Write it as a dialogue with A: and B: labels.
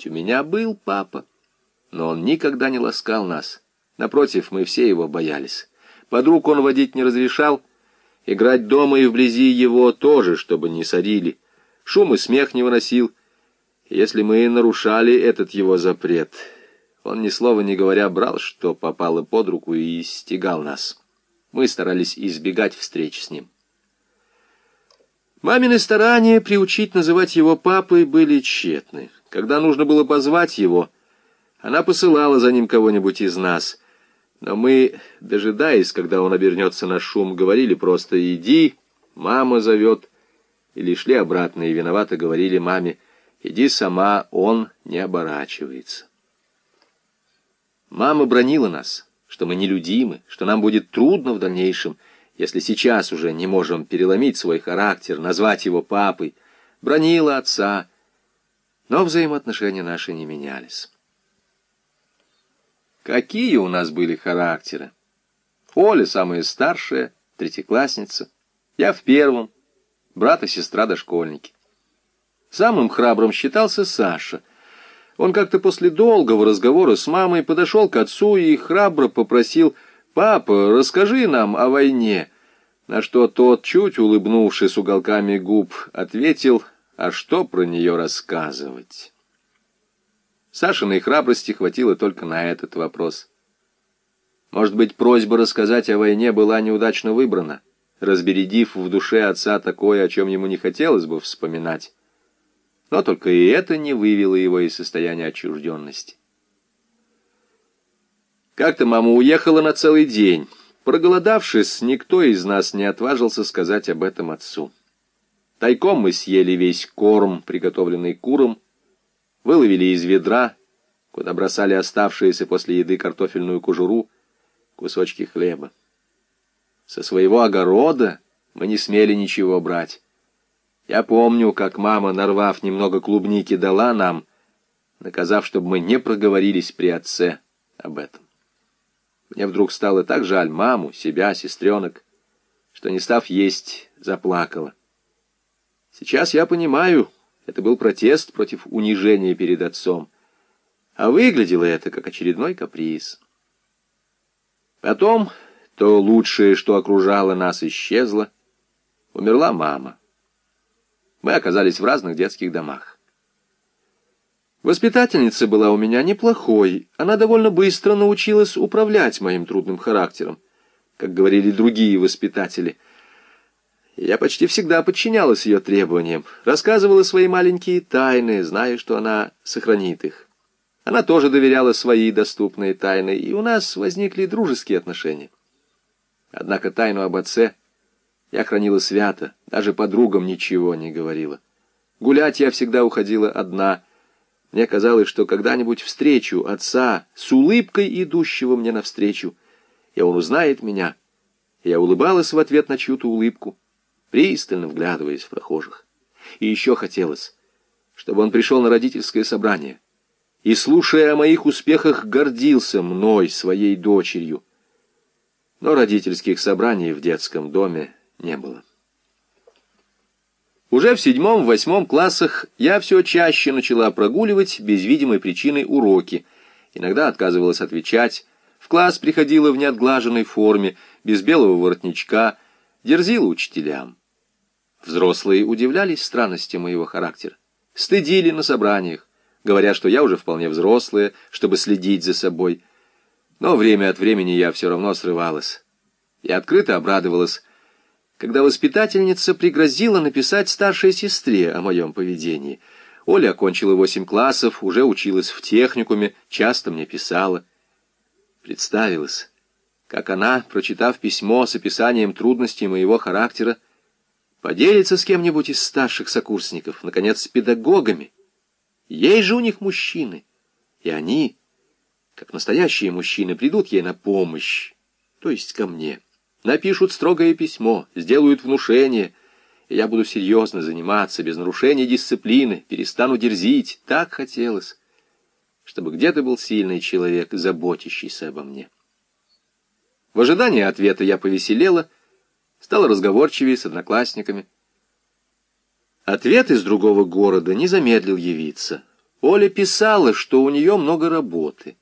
A: ведь у меня был папа. Но он никогда не ласкал нас. Напротив, мы все его боялись. Подруг он водить не разрешал. Играть дома и вблизи его тоже, чтобы не сорили. Шум и смех не выносил. Если мы нарушали этот его запрет, он ни слова не говоря брал, что попало под руку и стегал нас. Мы старались избегать встреч с ним. Мамины старания приучить называть его папой были тщетны. Когда нужно было позвать его, она посылала за ним кого-нибудь из нас. Но мы, дожидаясь, когда он обернется на шум, говорили просто «иди, мама зовет», или шли обратно и виновато говорили маме «иди сама, он не оборачивается». Мама бронила нас, что мы нелюдимы, что нам будет трудно в дальнейшем, если сейчас уже не можем переломить свой характер, назвать его папой, бронила отца, но взаимоотношения наши не менялись. Какие у нас были характеры? Оля самая старшая, третьеклассница, я в первом, брат и сестра дошкольники. Самым храбрым считался Саша. Он как-то после долгого разговора с мамой подошел к отцу и храбро попросил «Папа, расскажи нам о войне». На что тот, чуть улыбнувшись уголками губ, ответил «А что про нее рассказывать?» Сашиной храбрости хватило только на этот вопрос. Может быть, просьба рассказать о войне была неудачно выбрана, разбередив в душе отца такое, о чем ему не хотелось бы вспоминать. Но только и это не вывело его из состояния отчужденности. Как-то мама уехала на целый день. Проголодавшись, никто из нас не отважился сказать об этом отцу. Тайком мы съели весь корм, приготовленный куром, выловили из ведра, куда бросали оставшиеся после еды картофельную кожуру, кусочки хлеба. Со своего огорода мы не смели ничего брать. Я помню, как мама, нарвав немного клубники, дала нам, наказав, чтобы мы не проговорились при отце об этом. Мне вдруг стало так жаль маму, себя, сестренок, что, не став есть, заплакала. Сейчас я понимаю, это был протест против унижения перед отцом. А выглядело это как очередной каприз. Потом то лучшее, что окружало нас, исчезло. Умерла мама. Мы оказались в разных детских домах. Воспитательница была у меня неплохой. Она довольно быстро научилась управлять моим трудным характером, как говорили другие воспитатели — я почти всегда подчинялась ее требованиям, рассказывала свои маленькие тайны, зная, что она сохранит их. Она тоже доверяла свои доступные тайны, и у нас возникли дружеские отношения. Однако тайну об отце я хранила свято, даже подругам ничего не говорила. Гулять я всегда уходила одна. Мне казалось, что когда-нибудь встречу отца с улыбкой идущего мне навстречу, и он узнает меня. Я улыбалась в ответ на чью-то улыбку пристально вглядываясь в прохожих. И еще хотелось, чтобы он пришел на родительское собрание и, слушая о моих успехах, гордился мной, своей дочерью. Но родительских собраний в детском доме не было. Уже в седьмом-восьмом классах я все чаще начала прогуливать без видимой причины уроки. Иногда отказывалась отвечать. В класс приходила в неотглаженной форме, без белого воротничка, дерзила учителям. Взрослые удивлялись странности моего характера, стыдили на собраниях, говоря, что я уже вполне взрослая, чтобы следить за собой. Но время от времени я все равно срывалась. И открыто обрадовалась, когда воспитательница пригрозила написать старшей сестре о моем поведении. Оля окончила восемь классов, уже училась в техникуме, часто мне писала. Представилась, как она, прочитав письмо с описанием трудностей моего характера, Поделится с кем-нибудь из старших сокурсников, наконец, с педагогами. Есть же у них мужчины, и они, как настоящие мужчины, придут ей на помощь, то есть ко мне. Напишут строгое письмо, сделают внушение, и я буду серьезно заниматься, без нарушения дисциплины, перестану дерзить. Так хотелось, чтобы где-то был сильный человек, заботящийся обо мне. В ожидании ответа я повеселела, стал разговорчивее с одноклассниками. Ответ из другого города не замедлил явиться. Оля писала, что у нее много работы,